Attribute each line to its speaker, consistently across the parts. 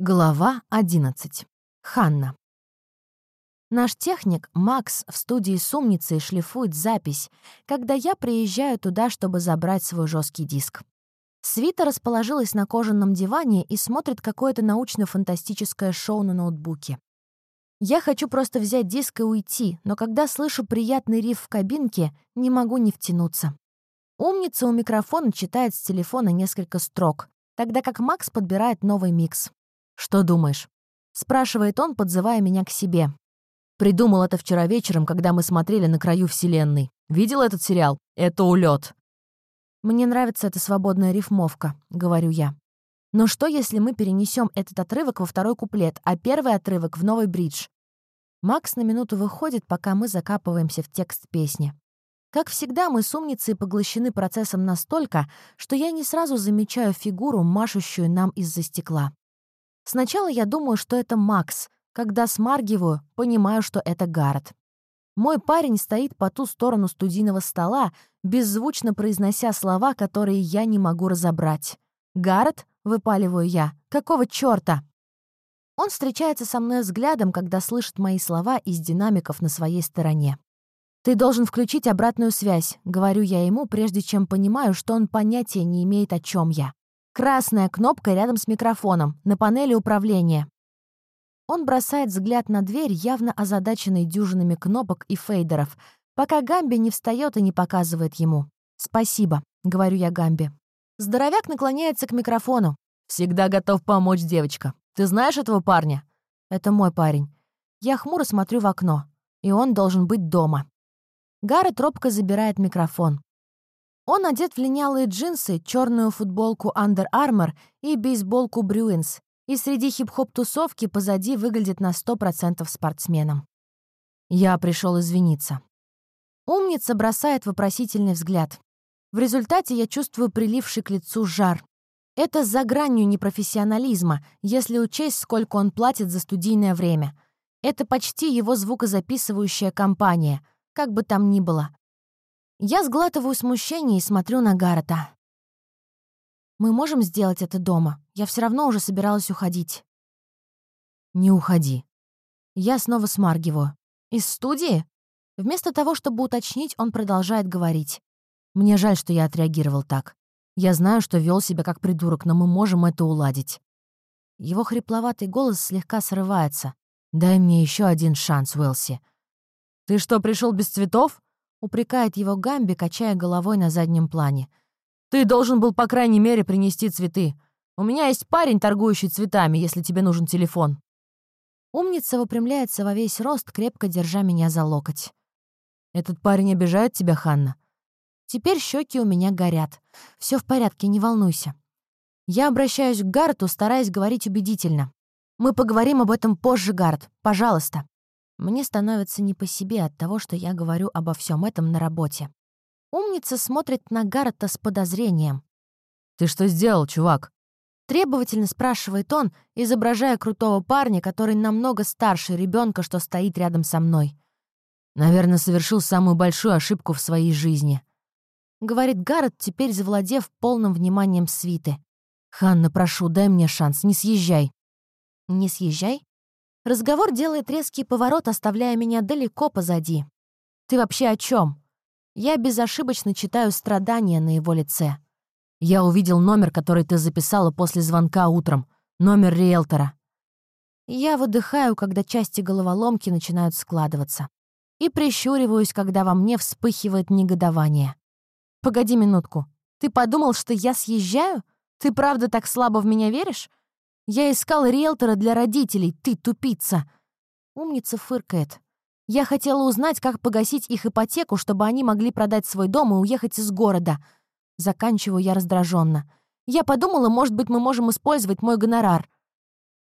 Speaker 1: Глава 11. Ханна. Наш техник Макс в студии с умницей шлифует запись, когда я приезжаю туда, чтобы забрать свой жесткий диск. Свита расположилась на кожаном диване и смотрит какое-то научно-фантастическое шоу на ноутбуке. Я хочу просто взять диск и уйти, но когда слышу приятный риф в кабинке, не могу не втянуться. Умница у микрофона читает с телефона несколько строк, тогда как Макс подбирает новый микс. «Что думаешь?» — спрашивает он, подзывая меня к себе. Придумал это вчера вечером, когда мы смотрели «На краю вселенной». Видел этот сериал? Это улет. «Мне нравится эта свободная рифмовка», — говорю я. «Но что, если мы перенесем этот отрывок во второй куплет, а первый отрывок — в новый бридж?» Макс на минуту выходит, пока мы закапываемся в текст песни. Как всегда, мы с умницей поглощены процессом настолько, что я не сразу замечаю фигуру, машущую нам из-за стекла. Сначала я думаю, что это Макс. Когда смаргиваю, понимаю, что это Гаррет. Мой парень стоит по ту сторону студийного стола, беззвучно произнося слова, которые я не могу разобрать. «Гаррет?» — выпаливаю я. «Какого чёрта?» Он встречается со мной взглядом, когда слышит мои слова из динамиков на своей стороне. «Ты должен включить обратную связь», — говорю я ему, прежде чем понимаю, что он понятия не имеет, о чем я. Красная кнопка рядом с микрофоном, на панели управления. Он бросает взгляд на дверь, явно озадаченный дюжинами кнопок и фейдеров, пока Гамби не встает и не показывает ему. «Спасибо», — говорю я Гамби. Здоровяк наклоняется к микрофону. «Всегда готов помочь, девочка. Ты знаешь этого парня?» «Это мой парень. Я хмуро смотрю в окно. И он должен быть дома». Гаррет робко забирает микрофон. Он одет в линялые джинсы, черную футболку Under Armour и бейсболку Bruins, и среди хип-хоп-тусовки позади выглядит на 100% спортсменом. Я пришел извиниться. Умница бросает вопросительный взгляд. В результате я чувствую приливший к лицу жар. Это за гранью непрофессионализма, если учесть, сколько он платит за студийное время. Это почти его звукозаписывающая компания, как бы там ни было. Я сглатываю смущение и смотрю на Гаррета. «Мы можем сделать это дома? Я все равно уже собиралась уходить». «Не уходи». Я снова смаргиваю. «Из студии?» Вместо того, чтобы уточнить, он продолжает говорить. «Мне жаль, что я отреагировал так. Я знаю, что вел себя как придурок, но мы можем это уладить». Его хрипловатый голос слегка срывается. «Дай мне еще один шанс, Уэлси». «Ты что, пришел без цветов?» Упрекает его Гамби, качая головой на заднем плане. «Ты должен был, по крайней мере, принести цветы. У меня есть парень, торгующий цветами, если тебе нужен телефон». Умница выпрямляется во весь рост, крепко держа меня за локоть. «Этот парень обижает тебя, Ханна?» Теперь щеки у меня горят. Все в порядке, не волнуйся. Я обращаюсь к Гарту, стараясь говорить убедительно. Мы поговорим об этом позже, Гарт. Пожалуйста. Мне становится не по себе от того, что я говорю обо всем этом на работе. Умница смотрит на Гаррета с подозрением. «Ты что сделал, чувак?» Требовательно спрашивает он, изображая крутого парня, который намного старше ребенка, что стоит рядом со мной. «Наверное, совершил самую большую ошибку в своей жизни», — говорит Гаррет, теперь завладев полным вниманием свиты. «Ханна, прошу, дай мне шанс, не съезжай». «Не съезжай?» Разговор делает резкий поворот, оставляя меня далеко позади. «Ты вообще о чем? Я безошибочно читаю страдания на его лице. «Я увидел номер, который ты записала после звонка утром. Номер риэлтора». Я выдыхаю, когда части головоломки начинают складываться. И прищуриваюсь, когда во мне вспыхивает негодование. «Погоди минутку. Ты подумал, что я съезжаю? Ты правда так слабо в меня веришь? Я искал риэлтора для родителей, ты тупица!» Умница фыркает. «Я хотела узнать, как погасить их ипотеку, чтобы они могли продать свой дом и уехать из города». Заканчиваю я раздраженно. «Я подумала, может быть, мы можем использовать мой гонорар».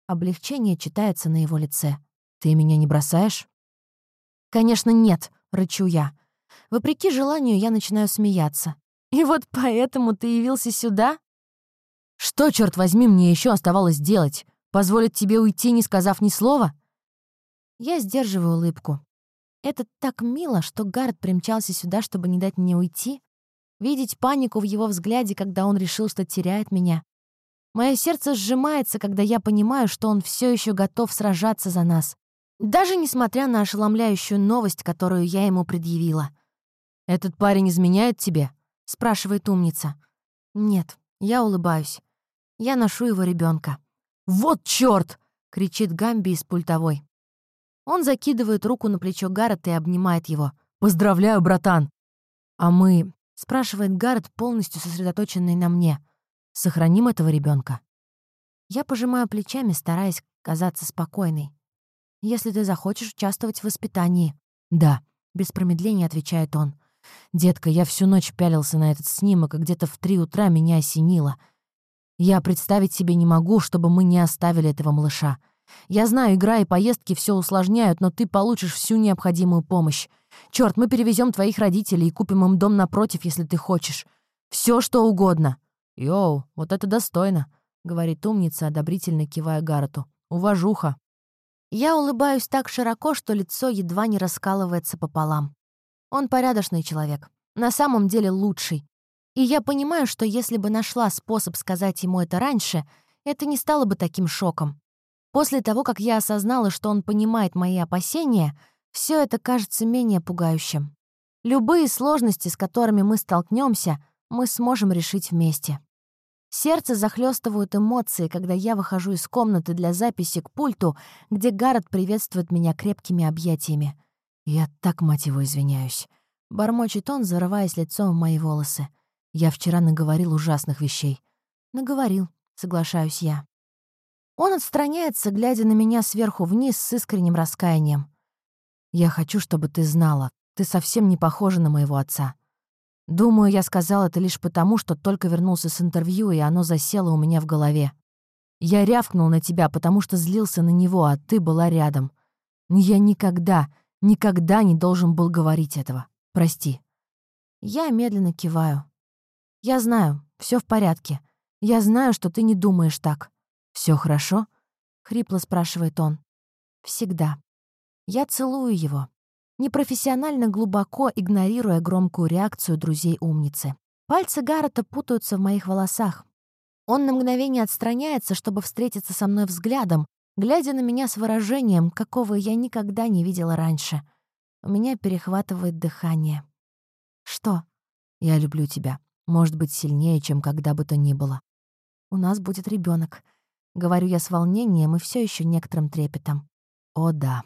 Speaker 1: Облегчение читается на его лице. «Ты меня не бросаешь?» «Конечно, нет», — рычу я. Вопреки желанию, я начинаю смеяться. «И вот поэтому ты явился сюда?» Что, черт возьми, мне еще оставалось делать? Позволить тебе уйти, не сказав ни слова? Я сдерживаю улыбку. Это так мило, что Гард примчался сюда, чтобы не дать мне уйти. Видеть панику в его взгляде, когда он решил, что теряет меня. Мое сердце сжимается, когда я понимаю, что он все еще готов сражаться за нас. Даже несмотря на ошеломляющую новость, которую я ему предъявила.
Speaker 2: «Этот парень изменяет тебе?»
Speaker 1: — спрашивает умница. «Нет, я улыбаюсь. Я ношу его ребенка.
Speaker 2: «Вот чёрт!»
Speaker 1: — кричит Гамби из пультовой. Он закидывает руку на плечо Гаррета и обнимает его.
Speaker 2: «Поздравляю, братан!» «А мы...»
Speaker 1: — спрашивает Гаррет, полностью сосредоточенный на мне. «Сохраним этого ребенка. Я пожимаю плечами, стараясь казаться спокойной. «Если ты захочешь участвовать в воспитании».
Speaker 2: «Да», —
Speaker 1: без промедления отвечает он.
Speaker 2: «Детка, я всю ночь пялился на этот снимок, и где-то в три утра меня осенило. Я представить себе не могу, чтобы мы не оставили этого малыша. Я знаю, игра и поездки все усложняют, но ты получишь всю необходимую помощь. Черт, мы перевезем твоих родителей и купим им дом напротив, если ты хочешь. Все, что угодно. Йоу, вот это достойно, говорит умница, одобрительно кивая Гаррету. Уважуха. Я улыбаюсь так широко, что лицо едва не раскалывается пополам. Он порядочный человек. На самом деле лучший. И я понимаю, что если бы нашла способ сказать ему это раньше, это не стало бы таким шоком. После того, как я осознала, что он понимает мои опасения, все это кажется менее пугающим. Любые сложности, с которыми мы столкнемся, мы сможем решить вместе. Сердце захлестывают эмоции, когда я выхожу из комнаты для записи к пульту, где Гаррет приветствует меня крепкими объятиями. Я так, мать его, извиняюсь. Бормочет он, зарываясь лицом в мои волосы. Я вчера наговорил ужасных вещей. Наговорил, соглашаюсь я. Он отстраняется, глядя на меня сверху вниз с искренним раскаянием. «Я хочу, чтобы ты знала, ты совсем не похожа на моего отца. Думаю, я сказал это лишь потому, что только вернулся с интервью, и оно засело у меня в голове. Я рявкнул на тебя, потому что злился на него, а ты была рядом. Я никогда, никогда не должен был говорить этого. Прости». Я медленно киваю. «Я знаю, все в порядке. Я знаю, что ты не думаешь так. Все хорошо?» — хрипло спрашивает он. «Всегда». Я целую его, непрофессионально глубоко игнорируя громкую реакцию друзей-умницы. Пальцы Гаррета путаются в моих волосах. Он на мгновение отстраняется, чтобы встретиться со мной взглядом, глядя на меня с выражением, какого я никогда не видела раньше. У меня перехватывает дыхание. «Что?» «Я люблю тебя», может быть, сильнее, чем когда бы то ни было. У нас будет ребенок, говорю я с волнением и все еще некоторым трепетом. О да.